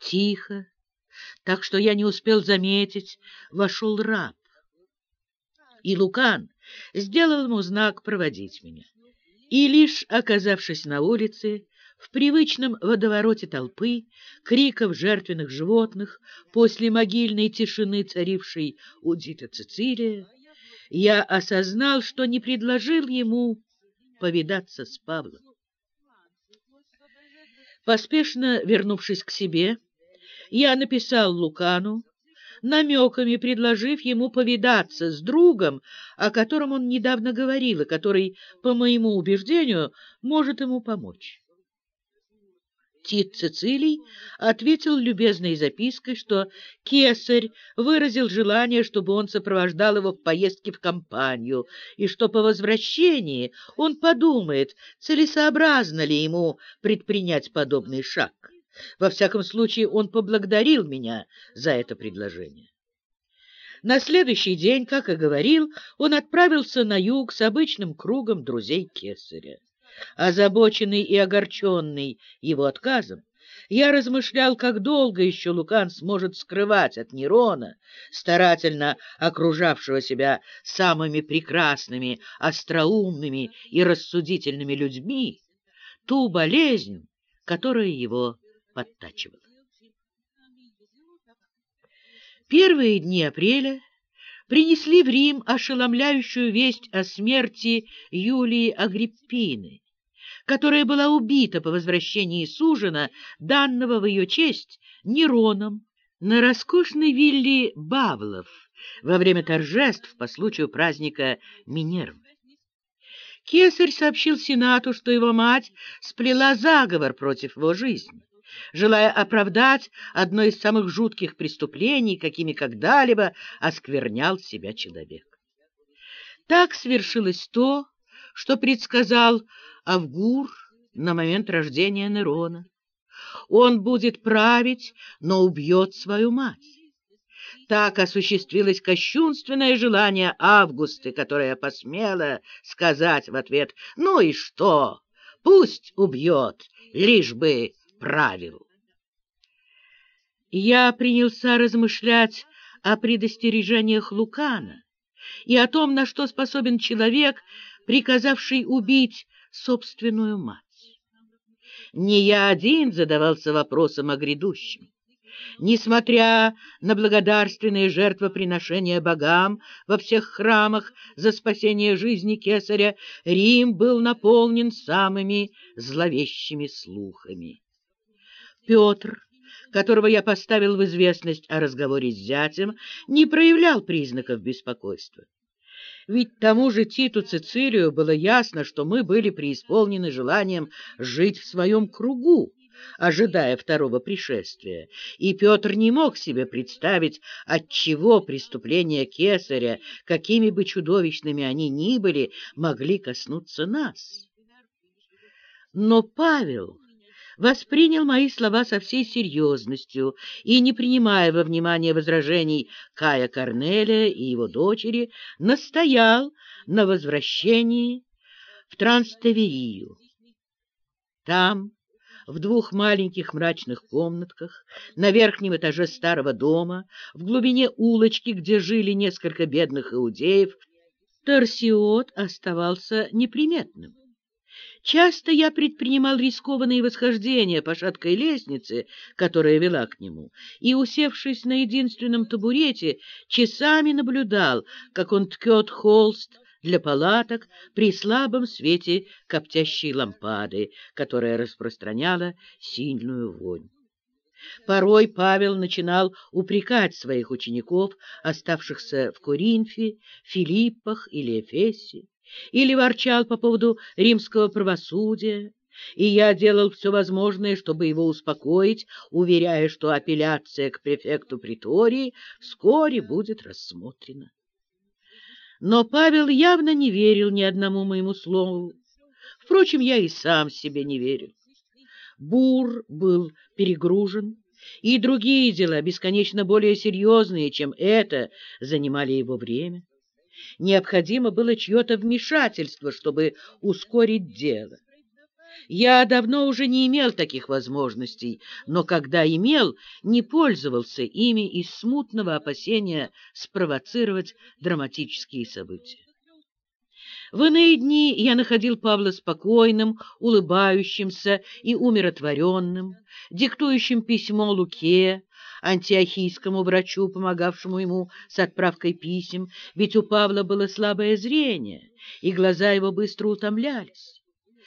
Тихо, так что я не успел заметить, вошел раб. И Лукан сделал ему знак проводить меня. И лишь оказавшись на улице, в привычном водовороте толпы, криков жертвенных животных, после могильной тишины, царившей у Дита Цицилия, я осознал, что не предложил ему повидаться с Павлом. Поспешно вернувшись к себе, я написал Лукану, намеками предложив ему повидаться с другом, о котором он недавно говорил и который, по моему убеждению, может ему помочь. Тит Цицилий ответил любезной запиской, что кесарь выразил желание, чтобы он сопровождал его в поездке в компанию, и что по возвращении он подумает, целесообразно ли ему предпринять подобный шаг. Во всяком случае, он поблагодарил меня за это предложение. На следующий день, как и говорил, он отправился на юг с обычным кругом друзей кесаря. Озабоченный и огорченный его отказом, я размышлял, как долго еще Лукан сможет скрывать от Нерона, старательно окружавшего себя самыми прекрасными, остроумными и рассудительными людьми, ту болезнь, которая его подтачивала. Первые дни апреля принесли в Рим ошеломляющую весть о смерти Юлии Агриппины, которая была убита по возвращении сужена, данного в ее честь Нероном, на роскошной вилле Бавлов во время торжеств по случаю праздника Минервы. Кесарь сообщил Сенату, что его мать сплела заговор против его жизни, желая оправдать одно из самых жутких преступлений, какими когда-либо осквернял себя человек. Так свершилось то, что предсказал Авгур на момент рождения Нерона. Он будет править, но убьет свою мать. Так осуществилось кощунственное желание Августы, которая посмела сказать в ответ «Ну и что? Пусть убьет, лишь бы правил». Я принялся размышлять о предостережениях Лукана и о том, на что способен человек, приказавший убить собственную мать. Не я один задавался вопросом о грядущем. Несмотря на благодарственные жертвоприношения богам во всех храмах за спасение жизни кесаря, Рим был наполнен самыми зловещими слухами. Петр, которого я поставил в известность о разговоре с зятем, не проявлял признаков беспокойства. Ведь тому же Титу Цицилию было ясно, что мы были преисполнены желанием жить в своем кругу, ожидая второго пришествия, и Петр не мог себе представить, от чего преступления кесаря, какими бы чудовищными они ни были, могли коснуться нас. Но Павел воспринял мои слова со всей серьезностью и, не принимая во внимание возражений Кая Корнелия и его дочери, настоял на возвращении в Транставерию. Там, в двух маленьких мрачных комнатках, на верхнем этаже старого дома, в глубине улочки, где жили несколько бедных иудеев, Торсиот оставался неприметным. Часто я предпринимал рискованные восхождения по шаткой лестнице, которая вела к нему, и, усевшись на единственном табурете, часами наблюдал, как он ткет холст для палаток при слабом свете коптящей лампады, которая распространяла сильную вонь. Порой Павел начинал упрекать своих учеников, оставшихся в Коринфе, Филиппах или Эфесе или ворчал по поводу римского правосудия, и я делал все возможное, чтобы его успокоить, уверяя, что апелляция к префекту притории вскоре будет рассмотрена. Но Павел явно не верил ни одному моему слову. Впрочем, я и сам себе не верю. Бур был перегружен, и другие дела, бесконечно более серьезные, чем это, занимали его время. Необходимо было чье-то вмешательство, чтобы ускорить дело. Я давно уже не имел таких возможностей, но когда имел, не пользовался ими из смутного опасения спровоцировать драматические события. В иные дни я находил Павла спокойным, улыбающимся и умиротворенным, диктующим письмо Луке, антиохийскому врачу, помогавшему ему с отправкой писем, ведь у Павла было слабое зрение, и глаза его быстро утомлялись.